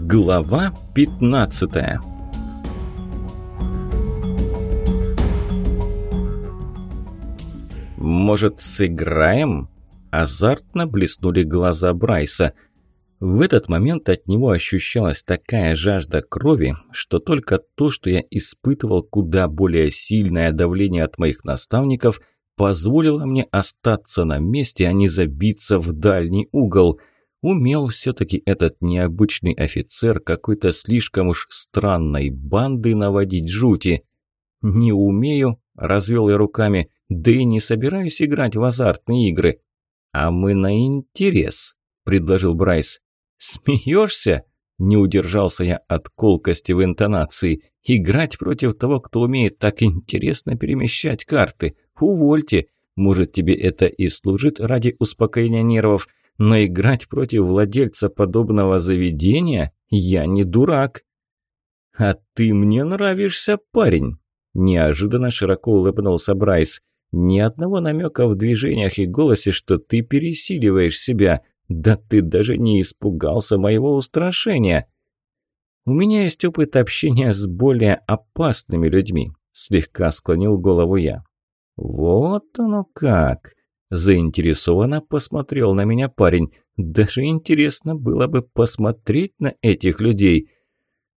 Глава 15 «Может, сыграем?» Азартно блеснули глаза Брайса. В этот момент от него ощущалась такая жажда крови, что только то, что я испытывал куда более сильное давление от моих наставников, позволило мне остаться на месте, а не забиться в дальний угол – Умел все-таки этот необычный офицер какой-то слишком уж странной банды наводить жути. «Не умею», – развел я руками, – «да и не собираюсь играть в азартные игры». «А мы на интерес», – предложил Брайс. «Смеешься?» – не удержался я от колкости в интонации. «Играть против того, кто умеет так интересно перемещать карты. Увольте. Может, тебе это и служит ради успокоения нервов, но играть против владельца подобного заведения я не дурак. «А ты мне нравишься, парень!» Неожиданно широко улыбнулся Брайс. «Ни одного намека в движениях и голосе, что ты пересиливаешь себя. Да ты даже не испугался моего устрашения!» «У меня есть опыт общения с более опасными людьми», – слегка склонил голову я. «Вот оно как!» Заинтересованно посмотрел на меня парень. Даже интересно было бы посмотреть на этих людей.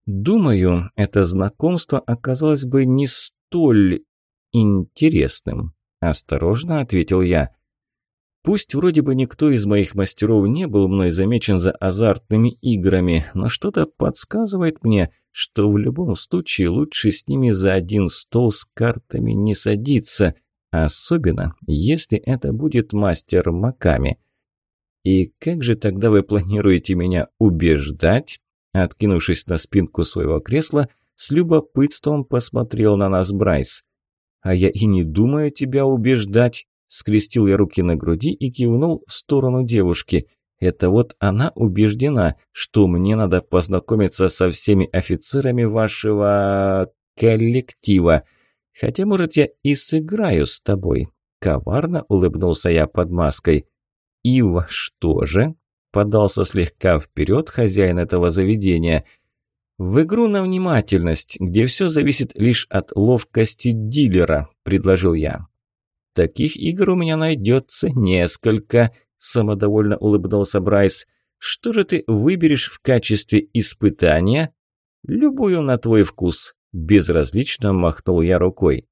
Думаю, это знакомство оказалось бы не столь интересным. Осторожно ответил я. Пусть вроде бы никто из моих мастеров не был мной замечен за азартными играми, но что-то подсказывает мне, что в любом случае лучше с ними за один стол с картами не садиться – Особенно, если это будет мастер Маками. «И как же тогда вы планируете меня убеждать?» Откинувшись на спинку своего кресла, с любопытством посмотрел на нас Брайс. «А я и не думаю тебя убеждать», – скрестил я руки на груди и кивнул в сторону девушки. «Это вот она убеждена, что мне надо познакомиться со всеми офицерами вашего... коллектива». Хотя, может, я и сыграю с тобой. Коварно улыбнулся я под маской. И во что же? Подался слегка вперед хозяин этого заведения. В игру на внимательность, где все зависит лишь от ловкости дилера, предложил я. Таких игр у меня найдется несколько, самодовольно улыбнулся Брайс. Что же ты выберешь в качестве испытания? Любую на твой вкус. Безразлично махнул я рукой.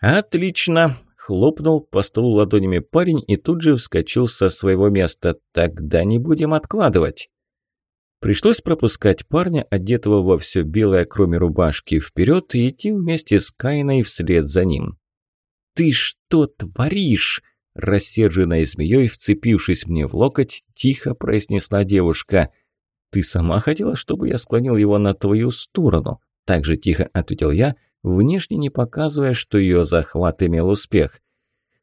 «Отлично!» – хлопнул по столу ладонями парень и тут же вскочил со своего места. «Тогда не будем откладывать!» Пришлось пропускать парня, одетого во все белое, кроме рубашки, вперед и идти вместе с Кайной вслед за ним. «Ты что творишь?» Рассерженной змеей, вцепившись мне в локоть, тихо произнесла девушка. «Ты сама хотела, чтобы я склонил его на твою сторону?» Так же тихо ответил я, внешне не показывая, что ее захват имел успех.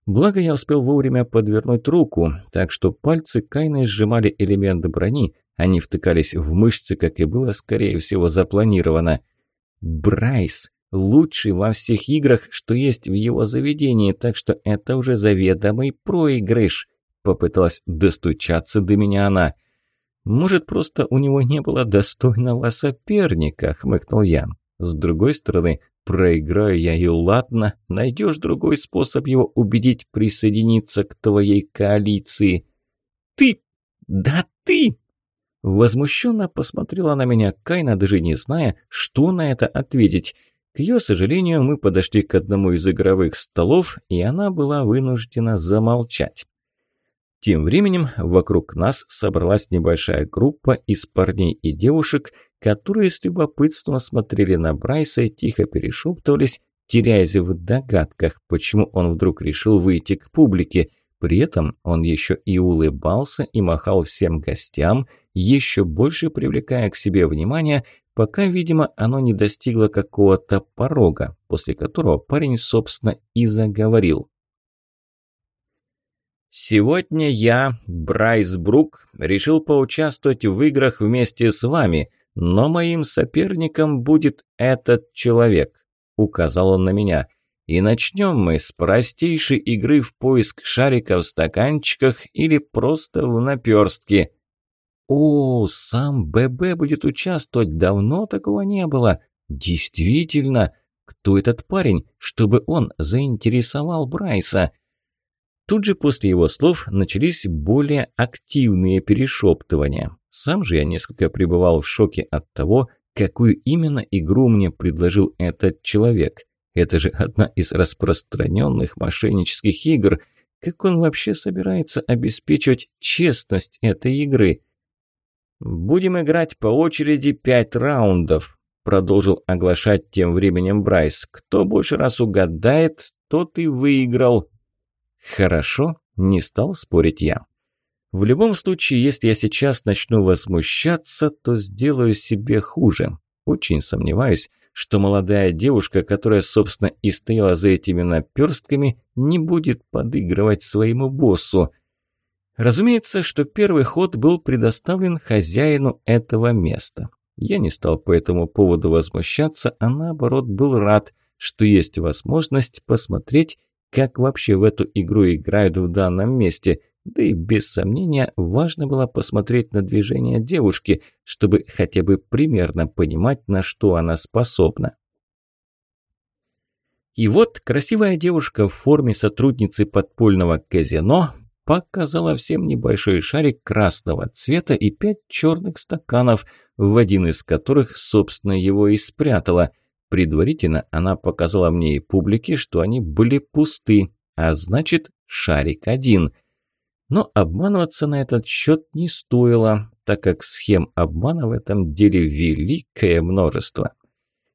Благо я успел вовремя подвернуть руку, так что пальцы Кайны сжимали элементы брони, они втыкались в мышцы, как и было, скорее всего, запланировано. «Брайс!» лучший во всех играх, что есть в его заведении, так что это уже заведомый проигрыш. Попыталась достучаться до меня она. «Может, просто у него не было достойного соперника», – хмыкнул я. «С другой стороны, проиграю я и ладно, найдешь другой способ его убедить присоединиться к твоей коалиции». «Ты! Да ты!» Возмущенно посмотрела на меня Кайна, даже не зная, что на это ответить. К ее сожалению, мы подошли к одному из игровых столов, и она была вынуждена замолчать. Тем временем вокруг нас собралась небольшая группа из парней и девушек, которые с любопытством смотрели на Брайса и тихо перешептывались, теряясь в догадках, почему он вдруг решил выйти к публике. При этом он еще и улыбался и махал всем гостям, еще больше привлекая к себе внимание, пока, видимо, оно не достигло какого-то порога, после которого парень, собственно, и заговорил. Сегодня я, Брайс Брук, решил поучаствовать в играх вместе с вами, но моим соперником будет этот человек, указал он на меня. И начнем мы с простейшей игры в поиск шарика в стаканчиках или просто в наперстке. О, сам ББ будет участвовать, давно такого не было. Действительно, кто этот парень, чтобы он заинтересовал Брайса? Тут же после его слов начались более активные перешептывания. Сам же я несколько пребывал в шоке от того, какую именно игру мне предложил этот человек. Это же одна из распространенных мошеннических игр. Как он вообще собирается обеспечивать честность этой игры? «Будем играть по очереди пять раундов», – продолжил оглашать тем временем Брайс. «Кто больше раз угадает, тот и выиграл». «Хорошо», – не стал спорить я. В любом случае, если я сейчас начну возмущаться, то сделаю себе хуже. Очень сомневаюсь, что молодая девушка, которая, собственно, и стояла за этими наперстками, не будет подыгрывать своему боссу. Разумеется, что первый ход был предоставлен хозяину этого места. Я не стал по этому поводу возмущаться, а наоборот был рад, что есть возможность посмотреть, как вообще в эту игру играют в данном месте. Да и без сомнения важно было посмотреть на движение девушки, чтобы хотя бы примерно понимать, на что она способна. И вот красивая девушка в форме сотрудницы подпольного казино показала всем небольшой шарик красного цвета и пять черных стаканов, в один из которых, собственно, его и спрятала. Предварительно она показала мне и публике, что они были пусты, а значит, шарик один. Но обманываться на этот счет не стоило, так как схем обмана в этом деле великое множество.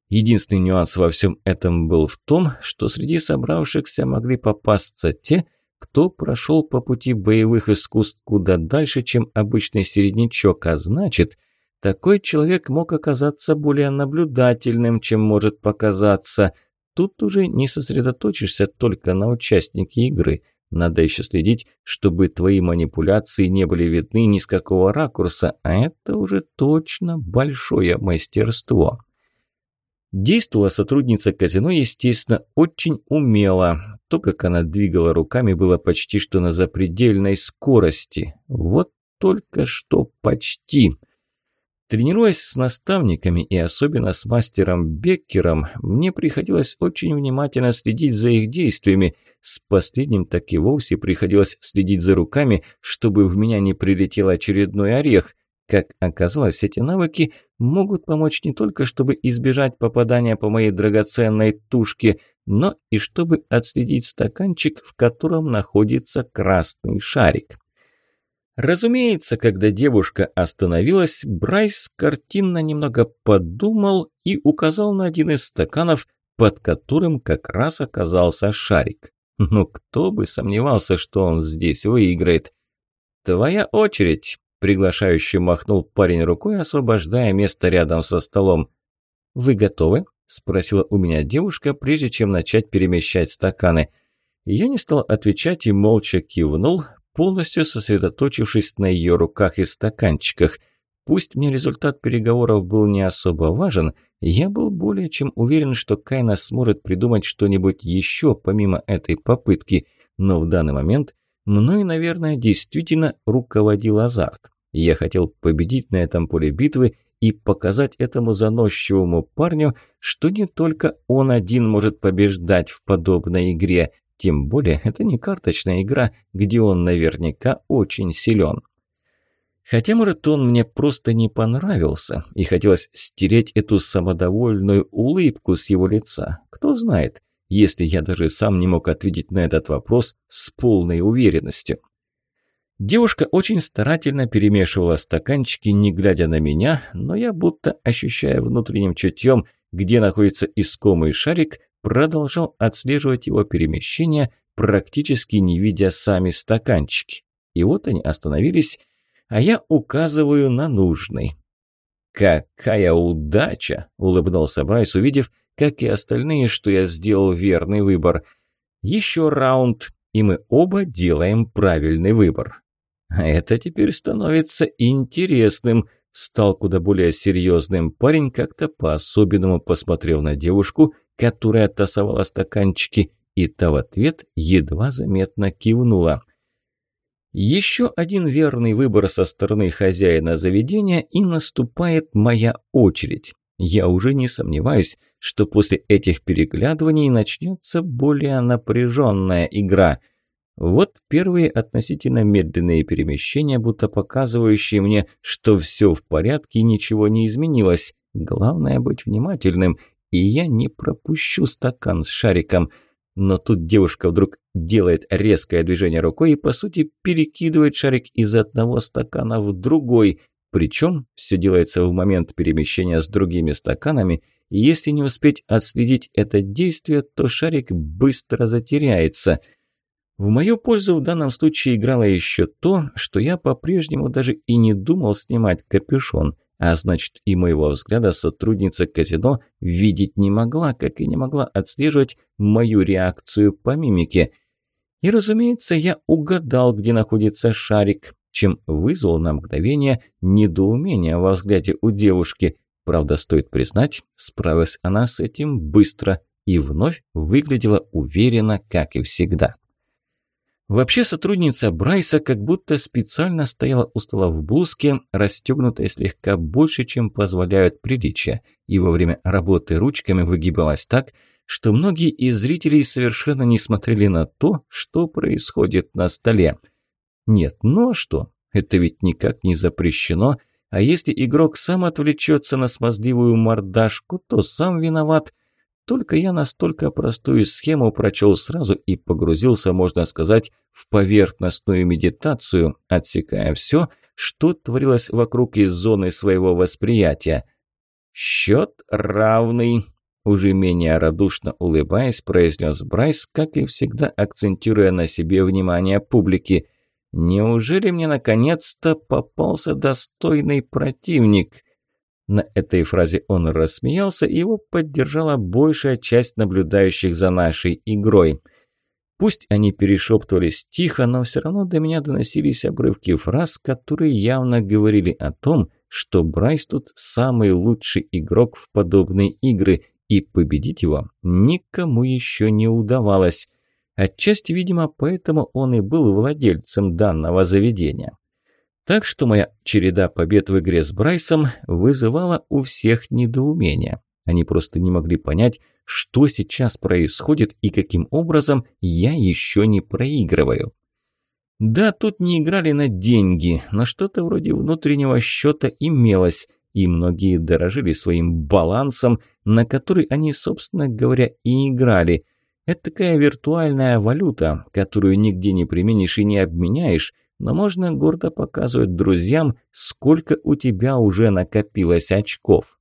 Единственный нюанс во всем этом был в том, что среди собравшихся могли попасться те, кто прошел по пути боевых искусств куда дальше, чем обычный середнячок, а значит, такой человек мог оказаться более наблюдательным, чем может показаться. Тут уже не сосредоточишься только на участнике игры. Надо еще следить, чтобы твои манипуляции не были видны ни с какого ракурса, а это уже точно большое мастерство. Действовала сотрудница казино, естественно, очень умело. То, как она двигала руками, было почти что на запредельной скорости. Вот только что почти. Тренируясь с наставниками и особенно с мастером Беккером, мне приходилось очень внимательно следить за их действиями. С последним так и вовсе приходилось следить за руками, чтобы в меня не прилетел очередной орех. Как оказалось, эти навыки могут помочь не только, чтобы избежать попадания по моей драгоценной тушке, но и чтобы отследить стаканчик, в котором находится красный шарик. Разумеется, когда девушка остановилась, Брайс картинно немного подумал и указал на один из стаканов, под которым как раз оказался шарик. Ну кто бы сомневался, что он здесь выиграет. «Твоя очередь», – приглашающий махнул парень рукой, освобождая место рядом со столом. «Вы готовы?» – спросила у меня девушка, прежде чем начать перемещать стаканы. Я не стал отвечать и молча кивнул, полностью сосредоточившись на ее руках и стаканчиках. Пусть мне результат переговоров был не особо важен, я был более чем уверен, что Кайна сможет придумать что-нибудь еще помимо этой попытки, но в данный момент мной, наверное, действительно руководил азарт. Я хотел победить на этом поле битвы и показать этому заносчивому парню, что не только он один может побеждать в подобной игре, тем более это не карточная игра, где он наверняка очень силен. Хотя, может, мне просто не понравился, и хотелось стереть эту самодовольную улыбку с его лица. Кто знает, если я даже сам не мог ответить на этот вопрос с полной уверенностью. Девушка очень старательно перемешивала стаканчики, не глядя на меня, но я, будто ощущая внутренним чутьем, где находится искомый шарик, продолжал отслеживать его перемещение, практически не видя сами стаканчики. И вот они остановились, а я указываю на нужный. «Какая удача!» – улыбнулся Брайс, увидев, как и остальные, что я сделал верный выбор. «Еще раунд, и мы оба делаем правильный выбор». Это теперь становится интересным. Стал куда более серьезным парень, как-то по-особенному посмотрел на девушку, которая тасовала стаканчики, и та в ответ едва заметно кивнула. Еще один верный выбор со стороны хозяина заведения, и наступает моя очередь. Я уже не сомневаюсь, что после этих переглядываний начнется более напряженная игра. Вот первые относительно медленные перемещения, будто показывающие мне, что все в порядке и ничего не изменилось. Главное быть внимательным, и я не пропущу стакан с шариком – но тут девушка вдруг делает резкое движение рукой и, по сути, перекидывает шарик из одного стакана в другой. Причем все делается в момент перемещения с другими стаканами, и если не успеть отследить это действие, то шарик быстро затеряется. В мою пользу в данном случае играло еще то, что я по-прежнему даже и не думал снимать капюшон – а значит, и моего взгляда сотрудница казино видеть не могла, как и не могла отслеживать мою реакцию по мимике. И, разумеется, я угадал, где находится шарик, чем вызвал на мгновение недоумение во взгляде у девушки. Правда, стоит признать, справилась она с этим быстро и вновь выглядела уверенно, как и всегда. Вообще сотрудница Брайса как будто специально стояла у стола в блузке, расстегнутой слегка больше, чем позволяют приличия, и во время работы ручками выгибалась так, что многие из зрителей совершенно не смотрели на то, что происходит на столе. Нет, ну а что? Это ведь никак не запрещено, а если игрок сам отвлечется на смазливую мордашку, то сам виноват – только я настолько простую схему прочел сразу и погрузился, можно сказать, в поверхностную медитацию, отсекая все, что творилось вокруг из зоны своего восприятия. «Счет равный», – уже менее радушно улыбаясь, произнес Брайс, как и всегда акцентируя на себе внимание публики. «Неужели мне наконец-то попался достойный противник?» На этой фразе он рассмеялся, и его поддержала большая часть наблюдающих за нашей игрой. Пусть они перешептывались тихо, но все равно до меня доносились обрывки фраз, которые явно говорили о том, что Брайс тут самый лучший игрок в подобные игры, и победить его никому еще не удавалось. Отчасти, видимо, поэтому он и был владельцем данного заведения. Так что моя череда побед в игре с Брайсом вызывала у всех недоумение. Они просто не могли понять, что сейчас происходит и каким образом я еще не проигрываю. Да, тут не играли на деньги, но что-то вроде внутреннего счета имелось, и многие дорожили своим балансом, на который они, собственно говоря, и играли. Это такая виртуальная валюта, которую нигде не применишь и не обменяешь, но можно гордо показывать друзьям, сколько у тебя уже накопилось очков.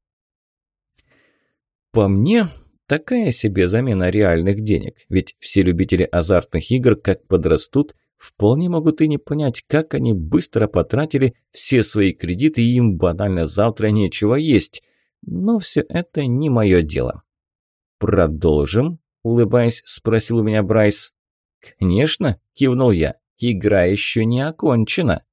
По мне, такая себе замена реальных денег, ведь все любители азартных игр, как подрастут, вполне могут и не понять, как они быстро потратили все свои кредиты и им банально завтра нечего есть. Но все это не мое дело. «Продолжим?» – улыбаясь, спросил у меня Брайс. «Конечно», – кивнул я. Игра еще не окончена.